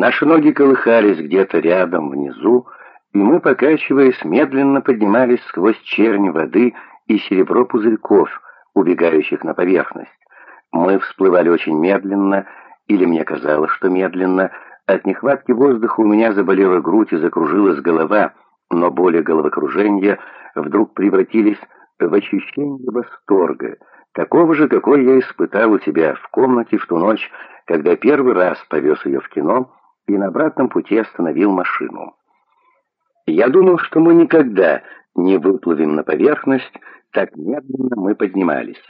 Наши ноги колыхались где-то рядом, внизу, и мы, покачиваясь, медленно поднимались сквозь чернь воды и серебро пузырьков, убегающих на поверхность. Мы всплывали очень медленно, или мне казалось, что медленно. От нехватки воздуха у меня заболела грудь и закружилась голова, но боли головокружения вдруг превратились в ощущение восторга, такого же, какой я испытал у себя в комнате в ту ночь, когда первый раз повез ее в кино и на обратном пути остановил машину. Я думал, что мы никогда не выплывем на поверхность, так медленно мы поднимались.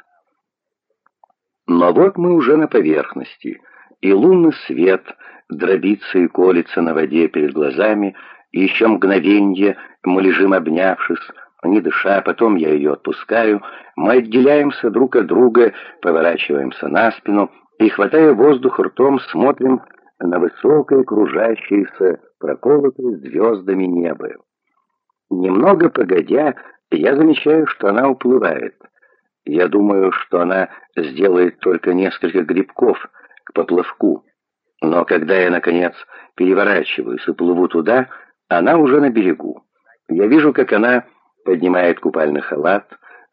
Но вот мы уже на поверхности, и лунный свет дробится и колется на воде перед глазами, и еще мгновенье мы лежим обнявшись, не дыша, потом я ее отпускаю, мы отделяемся друг от друга, поворачиваемся на спину и, хватая воздух ртом, смотрим на высокое кружащееся, проколотое звездами небо. Немного погодя, я замечаю, что она уплывает. Я думаю, что она сделает только несколько грибков к поплавку. Но когда я, наконец, переворачиваюсь и плыву туда, она уже на берегу. Я вижу, как она поднимает купальный халат,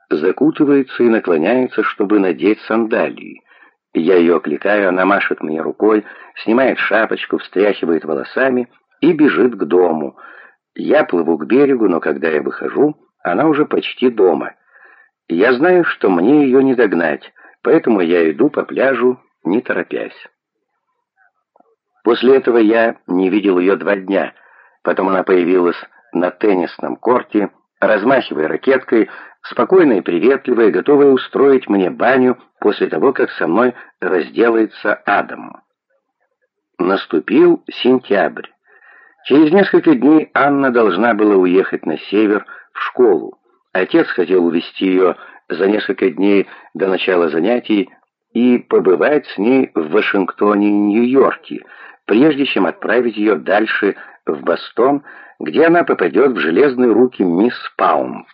закутывается и наклоняется, чтобы надеть сандалии. Я ее окликаю, она машет мне рукой, снимает шапочку, встряхивает волосами и бежит к дому. Я плыву к берегу, но когда я выхожу, она уже почти дома. Я знаю, что мне ее не догнать, поэтому я иду по пляжу, не торопясь. После этого я не видел ее два дня. Потом она появилась на теннисном корте, размахивая ракеткой, спокойная и приветливая, готовая устроить мне баню после того, как со мной разделается Адам. Наступил сентябрь. Через несколько дней Анна должна была уехать на север в школу. Отец хотел увезти ее за несколько дней до начала занятий и побывать с ней в Вашингтоне и Нью-Йорке, прежде чем отправить ее дальше в Бостон, где она попадет в железные руки мисс Паунд.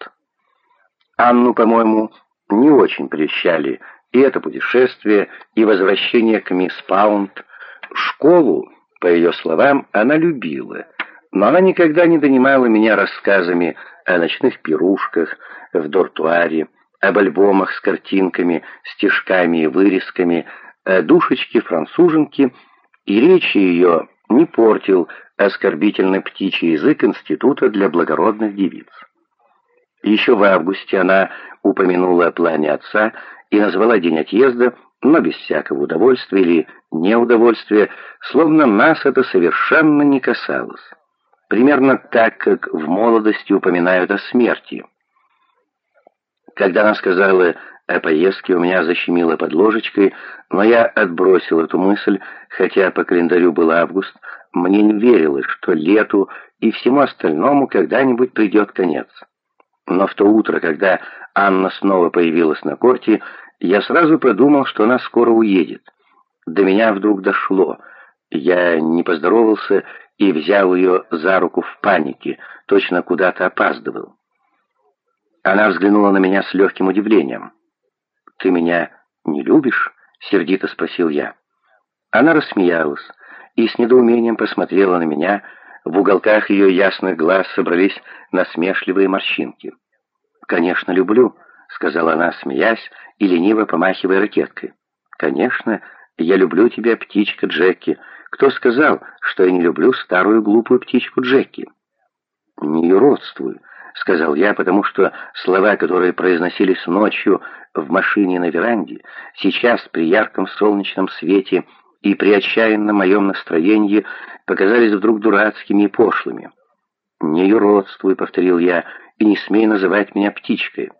Анну, по-моему, не очень прельщали и это путешествие, и возвращение к мисс Паунд. Школу, по ее словам, она любила, но она никогда не донимала меня рассказами о ночных пирушках в дортуаре, об альбомах с картинками, стишками и вырезками, о душечке-француженке, и речи ее не портил оскорбительный птичий язык Института для благородных девиц. Еще в августе она упомянула о плане отца и назвала день отъезда, но без всякого удовольствия или неудовольствия, словно нас это совершенно не касалось. Примерно так, как в молодости упоминают о смерти. Когда она сказала о поездке, у меня защемило под ложечкой, но я отбросил эту мысль, хотя по календарю был август, мне не верилось, что лету и всему остальному когда-нибудь придет конец. Но в то утро, когда Анна снова появилась на корте, я сразу подумал, что она скоро уедет. До меня вдруг дошло. Я не поздоровался и взял ее за руку в панике, точно куда-то опаздывал. Она взглянула на меня с легким удивлением. «Ты меня не любишь?» — сердито спросил я. Она рассмеялась и с недоумением посмотрела на меня. В уголках ее ясных глаз собрались насмешливые морщинки. «Конечно, люблю», — сказала она, смеясь и лениво помахивая ракеткой. «Конечно, я люблю тебя, птичка Джеки. Кто сказал, что я не люблю старую глупую птичку Джеки?» «Не юродствуй», — сказал я, потому что слова, которые произносились ночью в машине на веранде, сейчас при ярком солнечном свете и при отчаянном моем настроении показались вдруг дурацкими и пошлыми. «Не юродствуй», — повторил я, — «и не смей называть меня птичкой».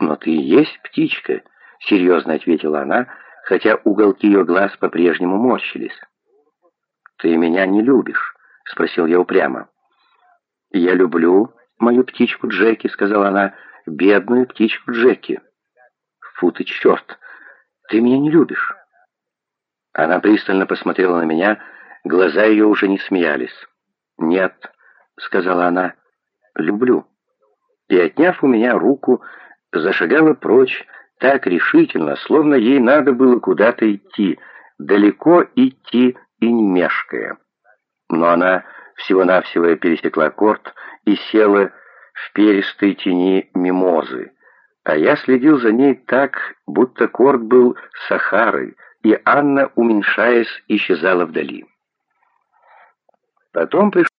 «Но ты и есть птичка», — серьезно ответила она, хотя уголки ее глаз по-прежнему морщились. «Ты меня не любишь?» — спросил я упрямо. «Я люблю мою птичку Джеки», — сказала она, — «бедную птичку Джеки». «Фу ты, черт! Ты меня не любишь!» Она пристально посмотрела на меня, глаза ее уже не смеялись. «Нет», — сказала она, — «люблю». И, отняв у меня руку, зашагала прочь так решительно, словно ей надо было куда-то идти, далеко идти и не мешкая. но она всего-навсего пересекла корт и села в перистой тени мимозы, а я следил за ней так, будто корт был Сахарой, и Анна, уменьшаясь, исчезала вдали. Потом пришел